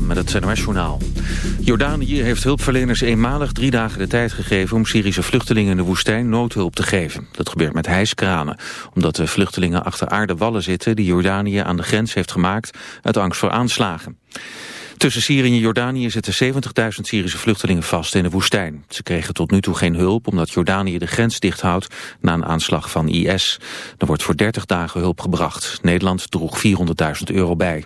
Met het NOS Journaal. Jordanië heeft hulpverleners eenmalig drie dagen de tijd gegeven... om Syrische vluchtelingen in de woestijn noodhulp te geven. Dat gebeurt met hijskranen, omdat de vluchtelingen achter aarde wallen zitten... die Jordanië aan de grens heeft gemaakt uit angst voor aanslagen. Tussen Syrië en Jordanië zitten 70.000 Syrische vluchtelingen vast in de woestijn. Ze kregen tot nu toe geen hulp omdat Jordanië de grens dicht houdt na een aanslag van IS. Er wordt voor 30 dagen hulp gebracht. Nederland droeg 400.000 euro bij.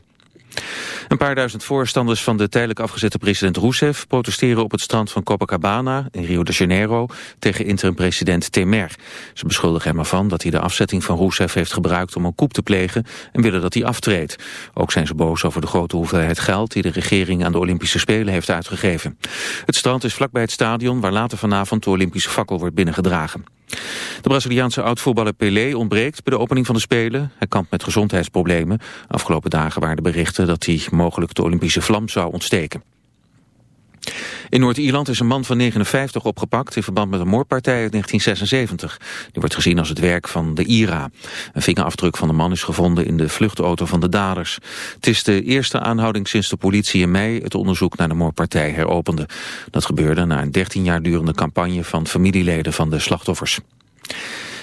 Een paar duizend voorstanders van de tijdelijk afgezette president Rousseff protesteren op het strand van Copacabana in Rio de Janeiro tegen interim-president Temer. Ze beschuldigen hem ervan dat hij de afzetting van Rousseff heeft gebruikt om een coup te plegen en willen dat hij aftreedt. Ook zijn ze boos over de grote hoeveelheid geld die de regering aan de Olympische Spelen heeft uitgegeven. Het strand is vlakbij het stadion waar later vanavond de Olympische fakkel wordt binnengedragen. De Braziliaanse oud-voetballer Pelé ontbreekt bij de opening van de Spelen. Hij kampt met gezondheidsproblemen. Afgelopen dagen waren de berichten dat hij mogelijk de Olympische vlam zou ontsteken. In Noord-Ierland is een man van 59 opgepakt in verband met een moordpartij uit 1976. Die wordt gezien als het werk van de IRA. Een vingerafdruk van de man is gevonden in de vluchtauto van de daders. Het is de eerste aanhouding sinds de politie in mei het onderzoek naar de moordpartij heropende. Dat gebeurde na een 13 jaar durende campagne van familieleden van de slachtoffers.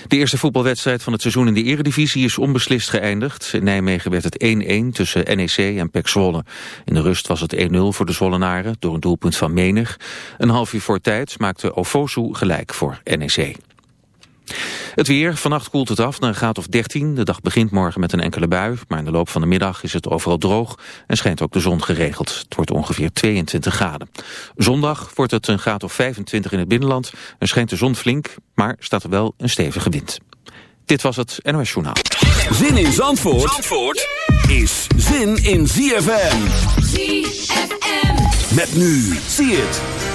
De eerste voetbalwedstrijd van het seizoen in de eredivisie is onbeslist geëindigd. In Nijmegen werd het 1-1 tussen NEC en PEC Zwolle. In de rust was het 1-0 voor de Zwollenaren door een doelpunt van Menig. Een half uur voor tijd maakte Ofosu gelijk voor NEC. Het weer, vannacht koelt het af naar een graad of 13. De dag begint morgen met een enkele bui, maar in de loop van de middag is het overal droog en schijnt ook de zon geregeld. Het wordt ongeveer 22 graden. Zondag wordt het een graad of 25 in het binnenland en schijnt de zon flink, maar staat er wel een stevige wind. Dit was het NOS Journaal. Zin in Zandvoort, Zandvoort is zin in ZFM. ZFM. Met nu, zie het.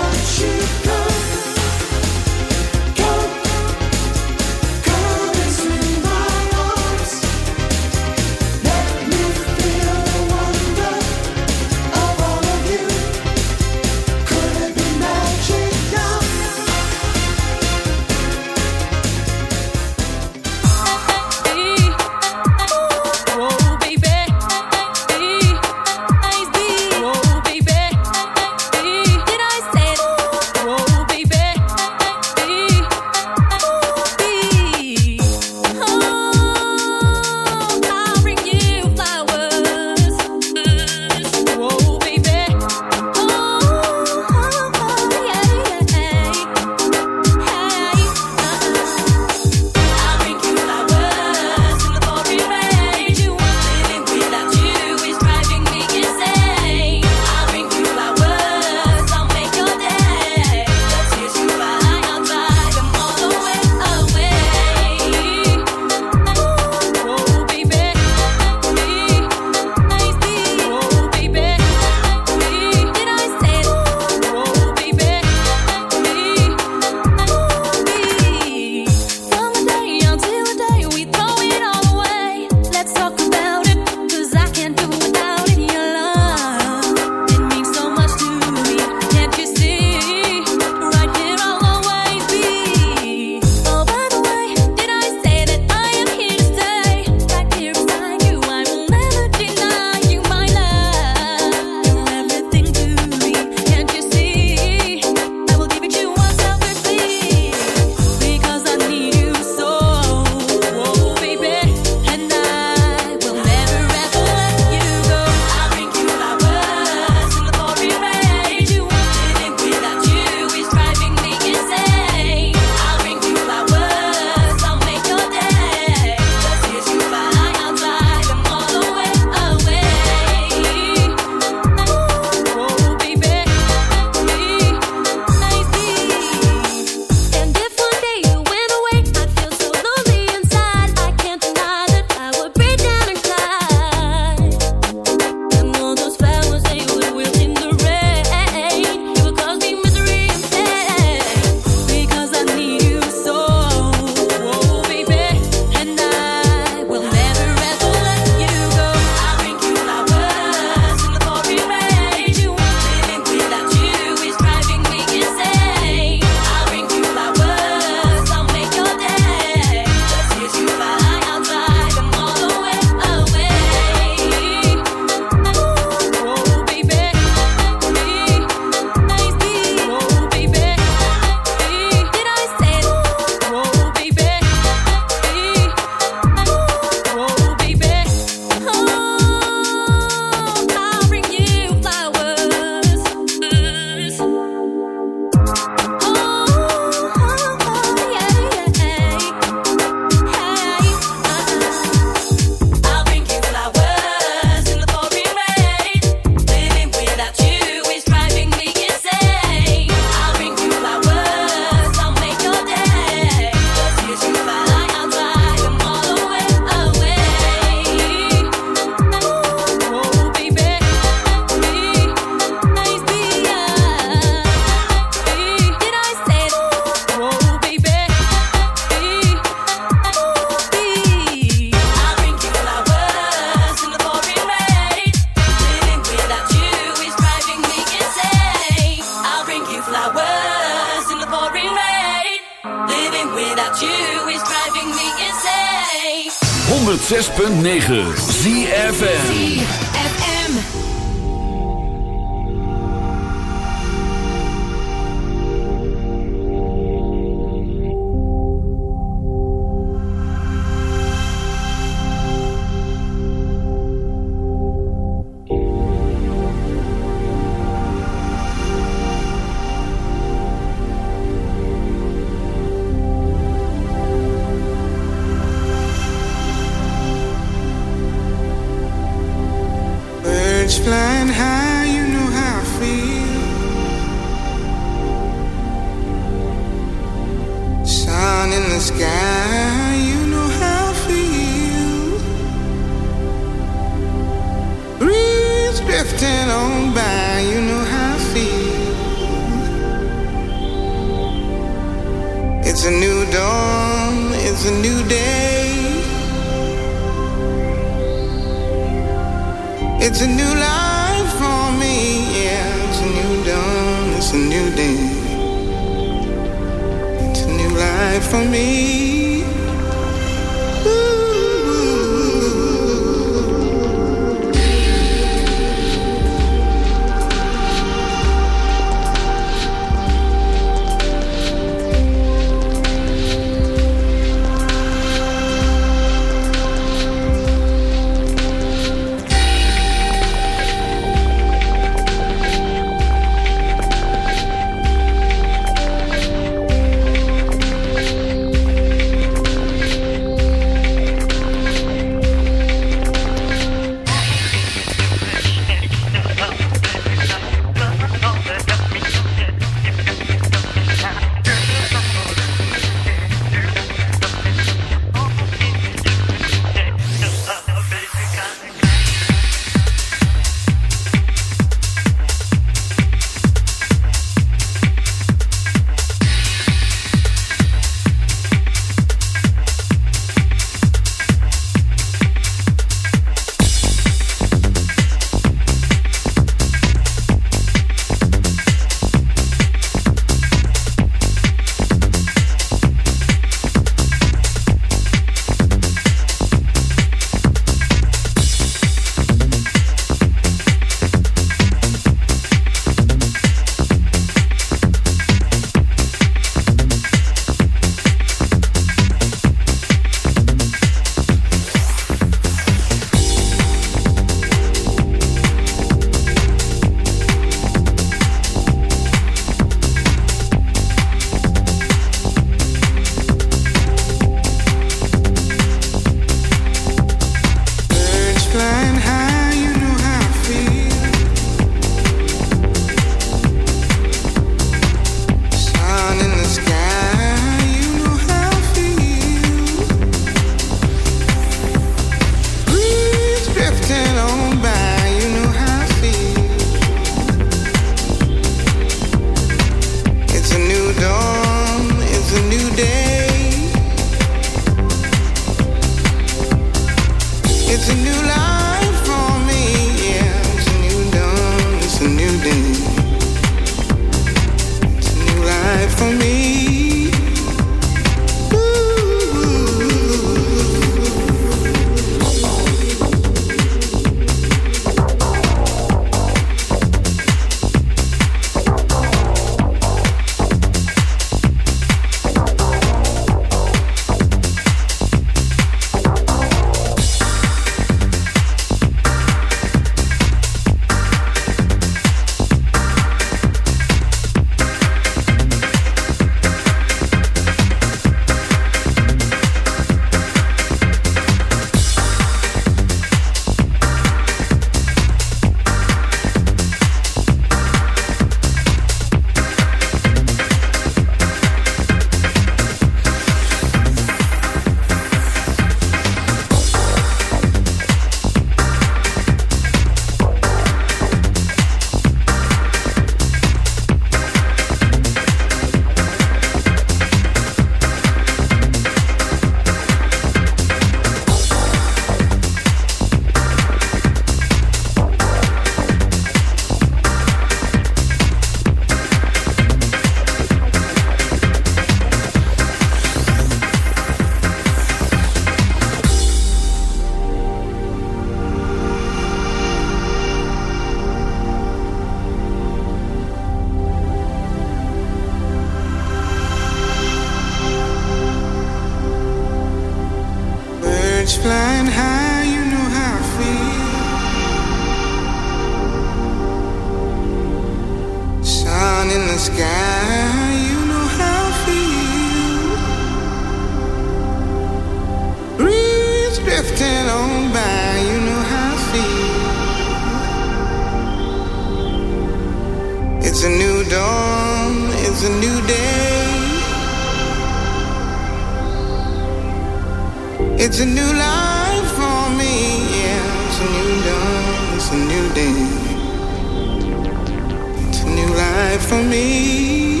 for me.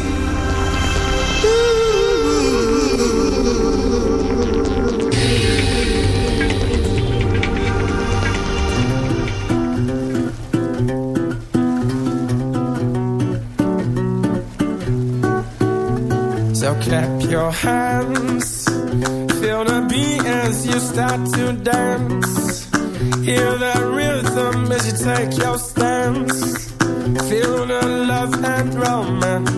So clap your hands, feel the beat as you start to dance. Hear the rhythm as you take your stance love and romance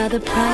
another prize.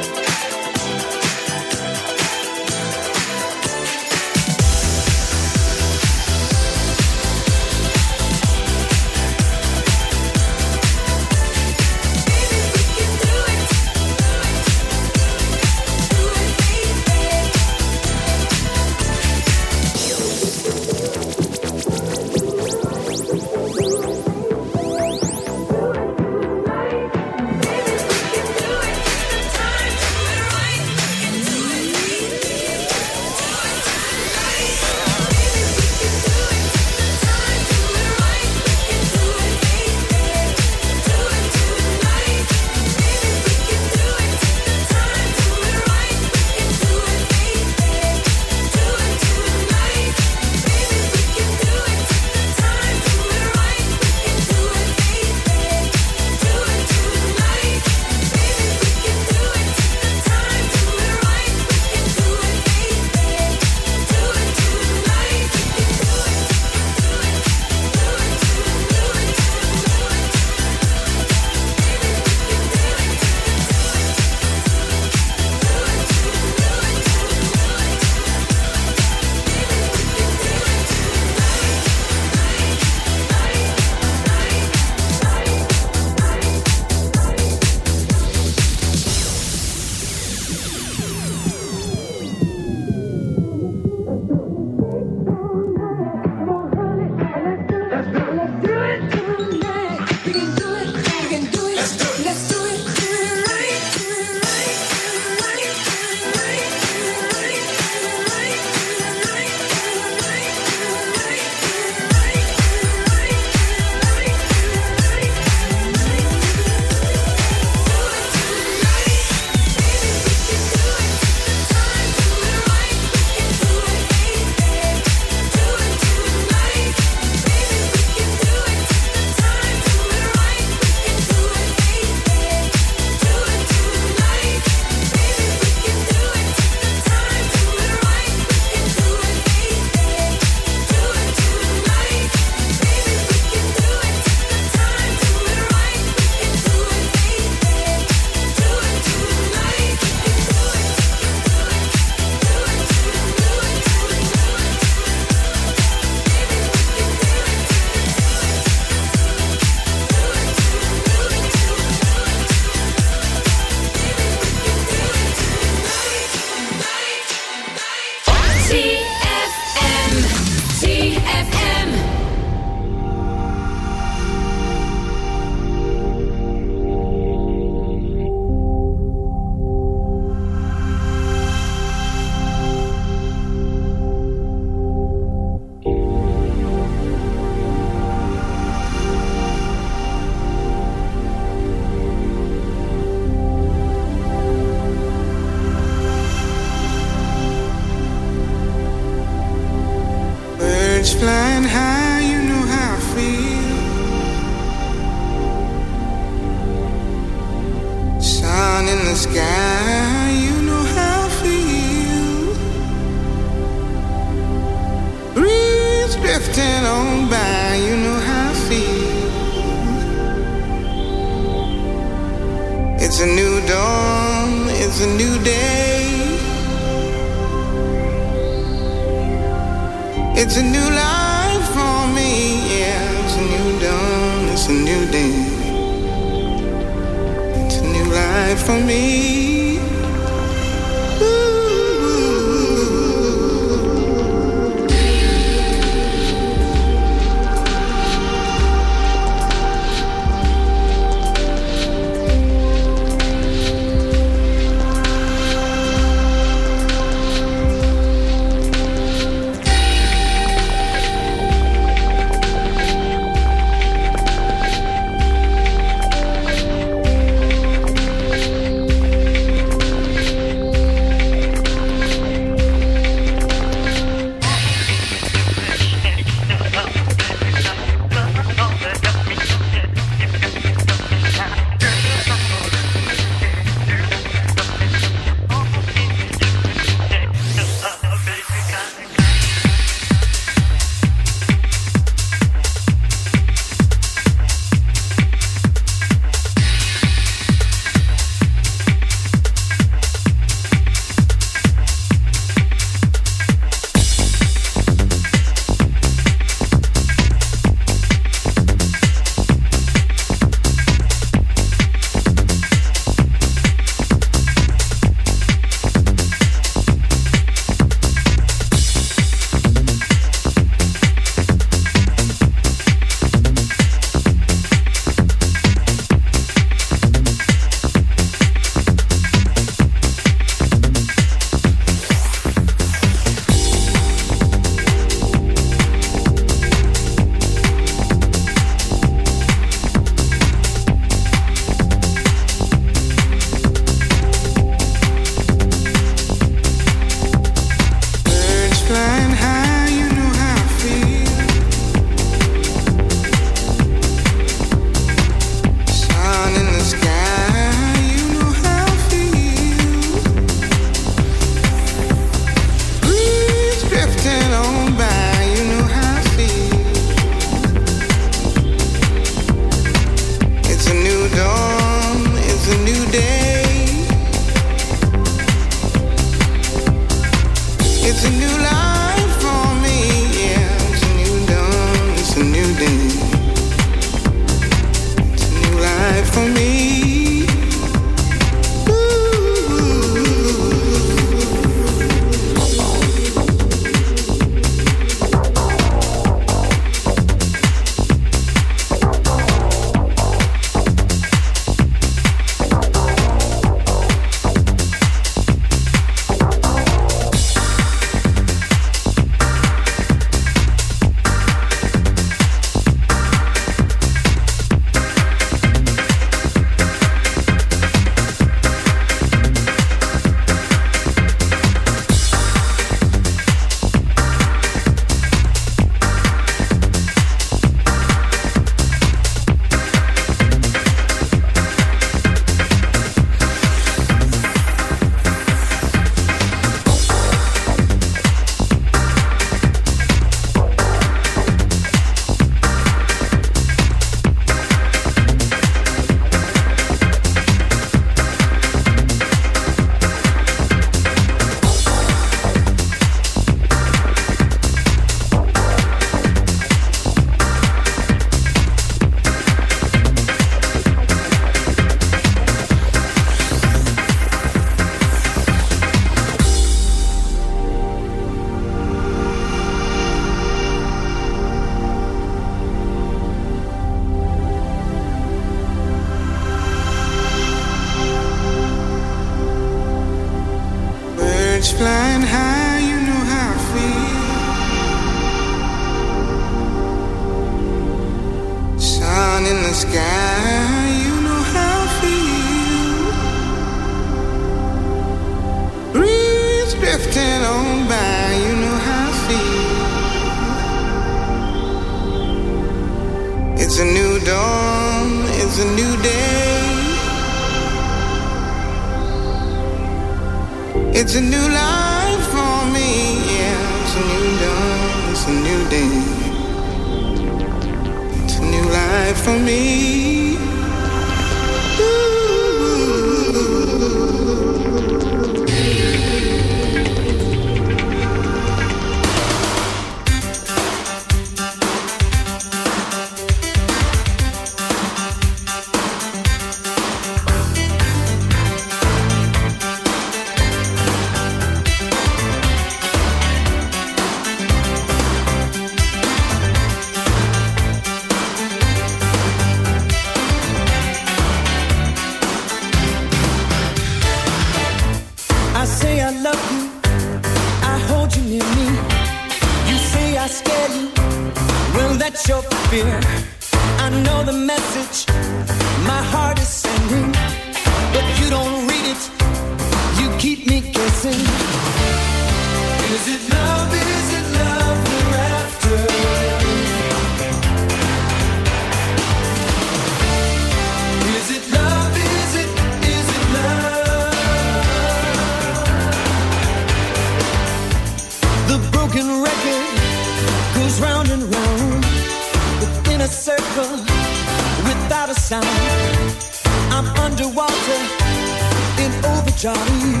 In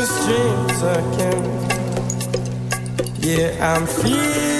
These dreams again. Yeah, I'm feeling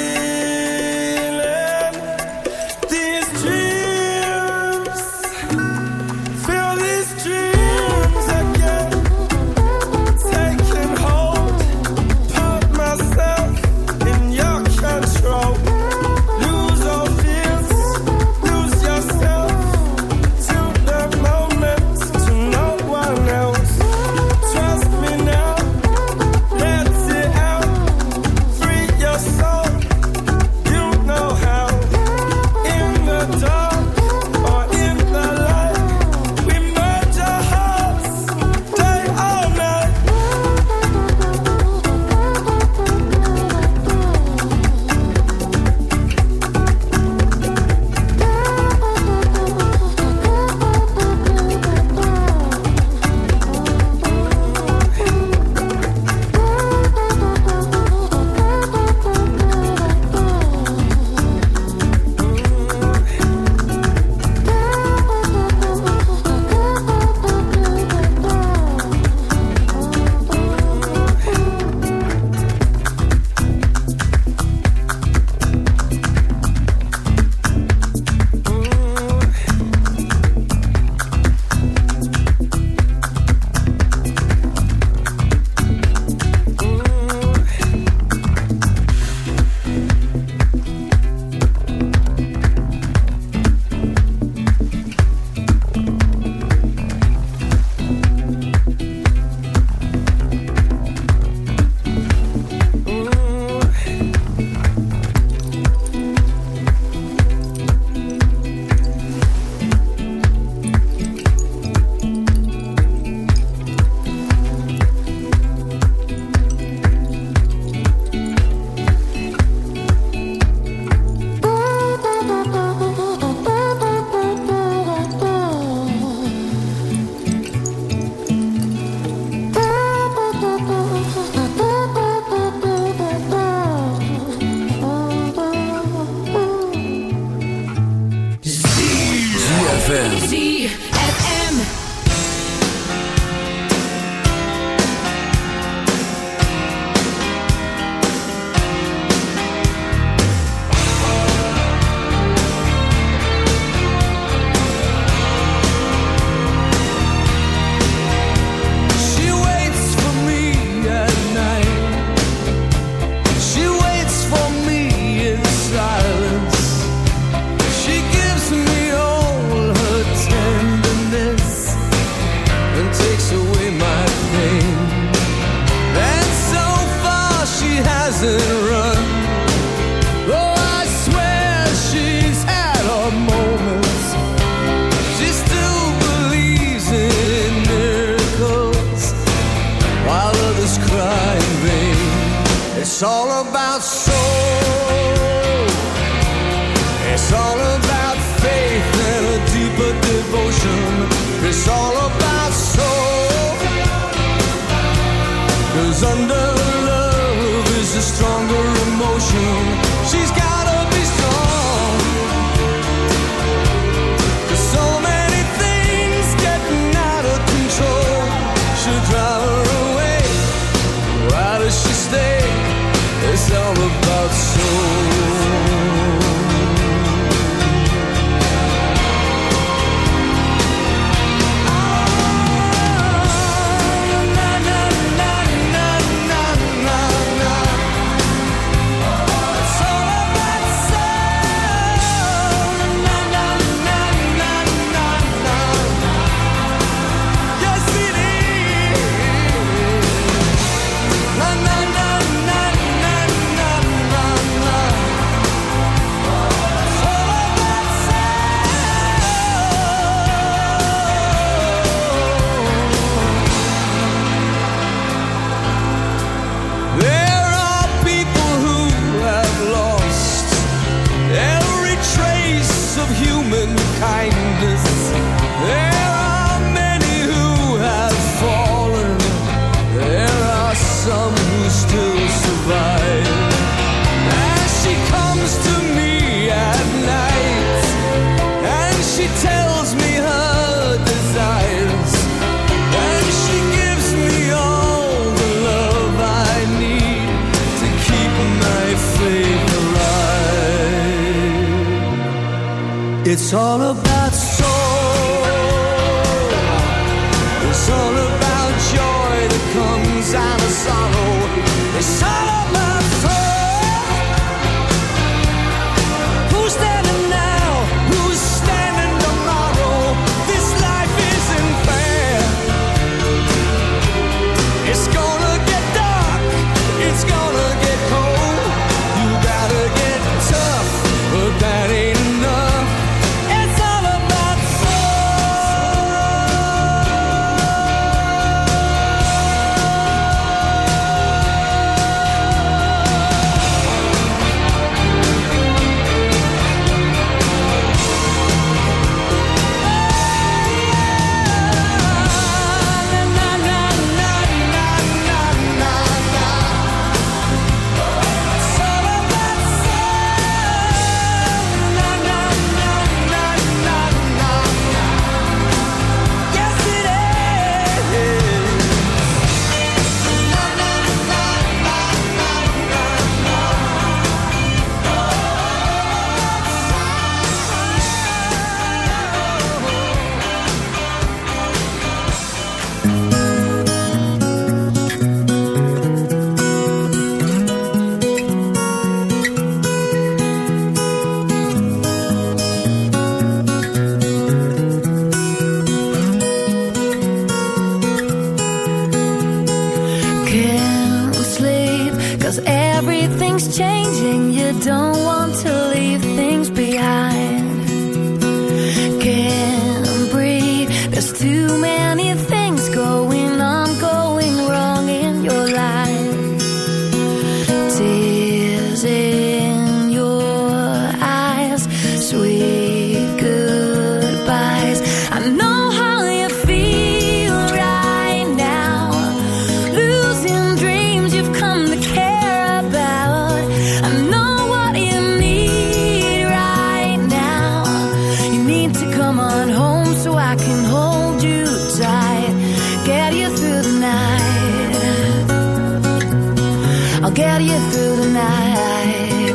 carry you through the night.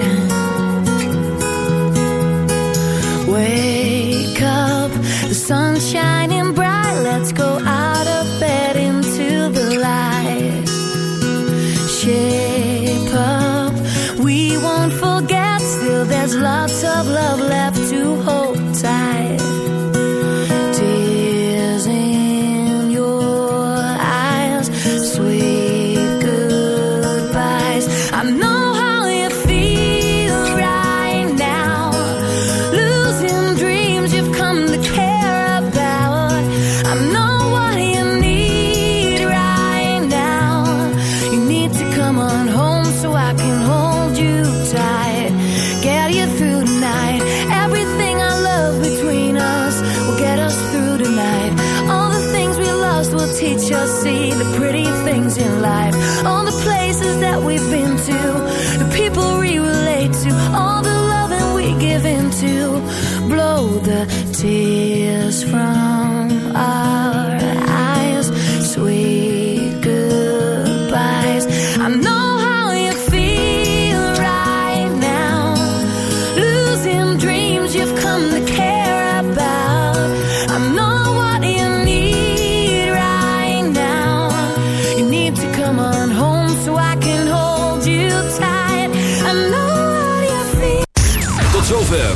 Wake up, the sunshine.